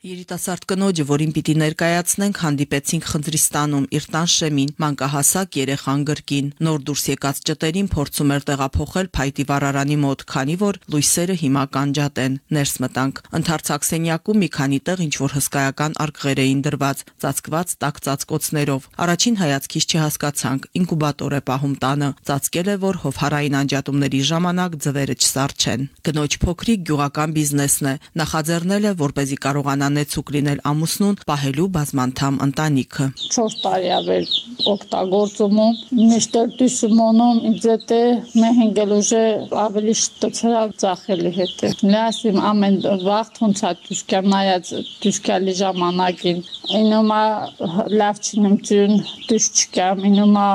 Երիտասարդ կնոջը, որին պիտի ներկայացնենք, հանդիպեցինք Խնձրիստանում իր տան շեմին, մանկահասակ երեխան գրկին։ Նոր դուրս եկած ճտերին փորձում էր տեղափոխել փայտի վառարանի մոտ, քանի որ լույսերը հիմա կանջատ են։ Ներս մտանք։ Ընթարցակ սենյակում մի քանի տեղ ինչ որ հսկայական արկղեր էին դրված, ծածկված տաք ծածկոցներով։ Առաջին հայացքից չհասկացանք, ինկուբատոր է պահում տանը։ Ծածկել է, որ հովհարային անջատումների ժամանակ ձվերը չսարչեն։ Կնոջ փոքրիկ գյուղական բիզնեսն է։ Նախաձեռնել է, որ เป զի կարողանա անեցուկ լինել ամուսնուն պահելու բազմանդամ ընտանիքը։ 4 տարի ավեր օգտագործումում միշտ դուսմոնում իձեթե մեհենգել ուժը ավելի շտցրա ծախելի հետ։ Լասիմ ամեն վաղ հունցա դուսկամ նայած դուսկալի ժամանակին ինոմա լավ չնեմ ճուն դուս չկամ ինոմա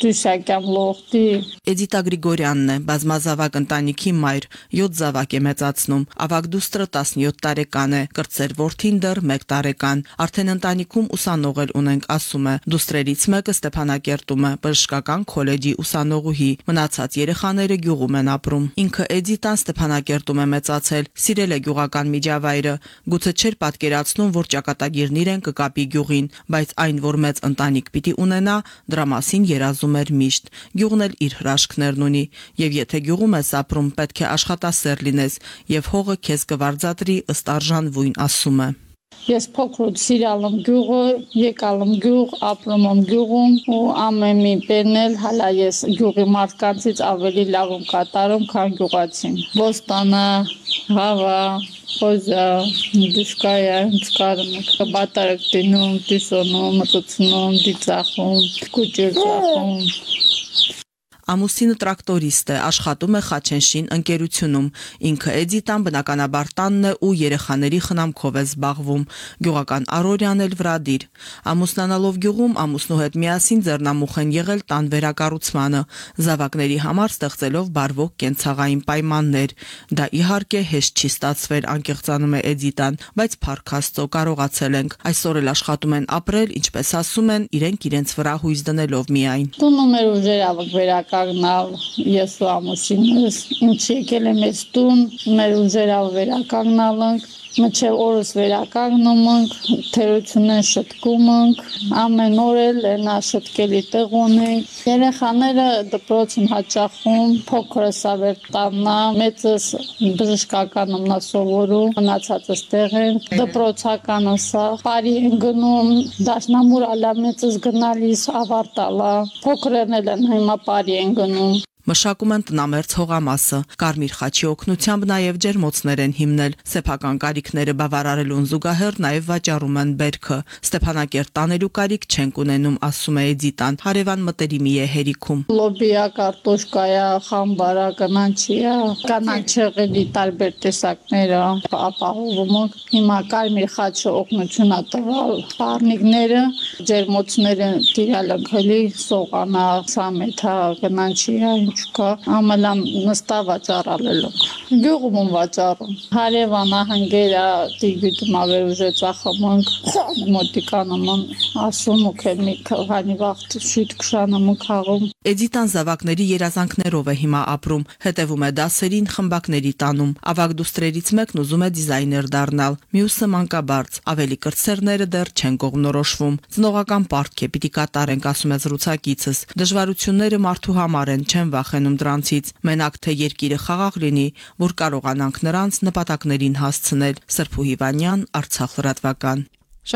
դուսակամ լոխտի Էդիտա Գրիգորյանն է բազմազավակ ընտանիքի մայր 7 զավակ է մեծացնում ավակ դուստրը 17 տարեկան է կրծեր որդին դեռ 1 տարեկան։ Արդեն ընտանիքում ուսանող էլ ունենք, ասում է։ Դուստրերից մեկը Ստեփանակերտում է, բժշկական քոլեջի ուսանողուհի։ Մնացած երեխաները գյուղում են ապրում։ Ինքը Էդիտան Ստեփանակերտում է մեծացել, սիրել է գյուղական միջավայրը։ Գուցե չէր պատկերացնում, որ ճակատագիրն իրեն կկապի գյուղին, բայց այն, որ մեծ ընտանիք պիտի ունենա, դրա մասին երազում էր միշտ։ Գյուղն էլ իր հրաշքներն ունի, եւ եթե գյուղում ես ապրում, պետք է աշխատասեր լինես, եւ հողը քեզ կվարձատրի ըստ արժան վույն ասում է։ Ես փոքրուց սիրալ եմ գյուղը, եկալ եմ գյուղ, ապրում եմ գյուղում ու ամեն մի բերնել հալա ես գյուղի մարդկանցից ավելի լավ եմ կատարում, քան գյուղացին։ Ոստանը, հավա, խոզա, դուշկայա, ցկարում, բատարակ դնում, դիսոնում, մտցնում, դիծախում, կուճեր ծախում Ամուսինը տրակտորիստ է, աշխատում է Խաչենշին ընկերությունում։ Ինքը Էդիտան բնականաբար տանն է ու երեխաների խնամքով է զբաղվում։ Գյուղական Արորյան էլ վրադիր։ Ամուսնանալով գյուղում ամուսնու հետ միասին ձեռնամուխ են եղել տան վերակառուցմանը, զավակների համար ստեղծելով բարվոք կենցաղային պայմաններ։ Դա իհարկե հեշտ չի ստացվել, անկեղծանում է Էդիտան, բայց փառք Աստծո կարողացել ենք։ Այսօր էլ աշխատում են ապրել, ինչպես ասում են, իրենք իրենց վրա հույս դնելով միայն։ Տունը մեր ուժերով վերակա վերականգնալ ես ու ամուսինս ինչ եկել եմ այս տուն մեր ուժերով վերականգնալ ենք մինչև օրս վերականգնում ենք, թերություններ շտկում ենք, ամեն օր էլ նա շտկելի տեղ ունենք։ Երեխաները դպրոց են հաճախում, փոքրս ավեր տաննա, մեծս բժշկական ամնա սովորում, մնացածս տեղ են, դպրոցականը սա, բարի են գնում, դաշնամուր ալա մեծս գնալիս ավարտալա, փոքրերն էլ են հիմա բարի են գնում։ Մշակում են տնամերձ հողամասը։ Կարմիր խաչի օգնությամբ նաև ջերմոցներ են հիմնել։ Սեփական կարիքները բավարարելուն զուգահեռ նաև վաճառում են բերքը։ Ստեփանակերտ տանելու կարիք չենք ունենում, ասում է Էդիտան։ Հարևան մտերիմի է հերիքում։ Լոբիա, կարտոշկայա, խամբարա, կանանչիա, կանանչեղելի տարբեր տեսակները ապահովում ենք։ Հիմա կարմիր խաչը օգնություն է տվել պարնիկները, ջերմոցները տիրալ ենք հելի, սողանա, սամեթա, կանանչիա, ինչ չկա, ամալամ նստա վաճառալելով։ Գյուղում եմ վաճառում։ Հարևան ահանգերա դիգիտում ավեր ուժե ծախամանք մոտիկանում ասում ու քեմի քանի վաղտ շուտ քշանում ու խաղում։ Էդիտան զավակների երազանքներով է հիմա ապրում, հետևում է դասերին խմբակների տանում։ Ավագ դուստրերից մեկն ուզում է դիզայներ դառնալ, մյուսը մանկաբարձ։ Ավելի կրտսերները դեռ չեն կողմնորոշվում։ Ծնողական պարտք է պիտի կատարենք, ասում է զրուցակիցս։ Դժվարությունները մարդու համար են, չեն վախենում դրանցից։ Մենակ թե երկիրը խաղաղ լինի, որ կարողանանք նրանց նպատակներին հասցնել։ Սրփու Հիվանյան, Արցախ լրատվական։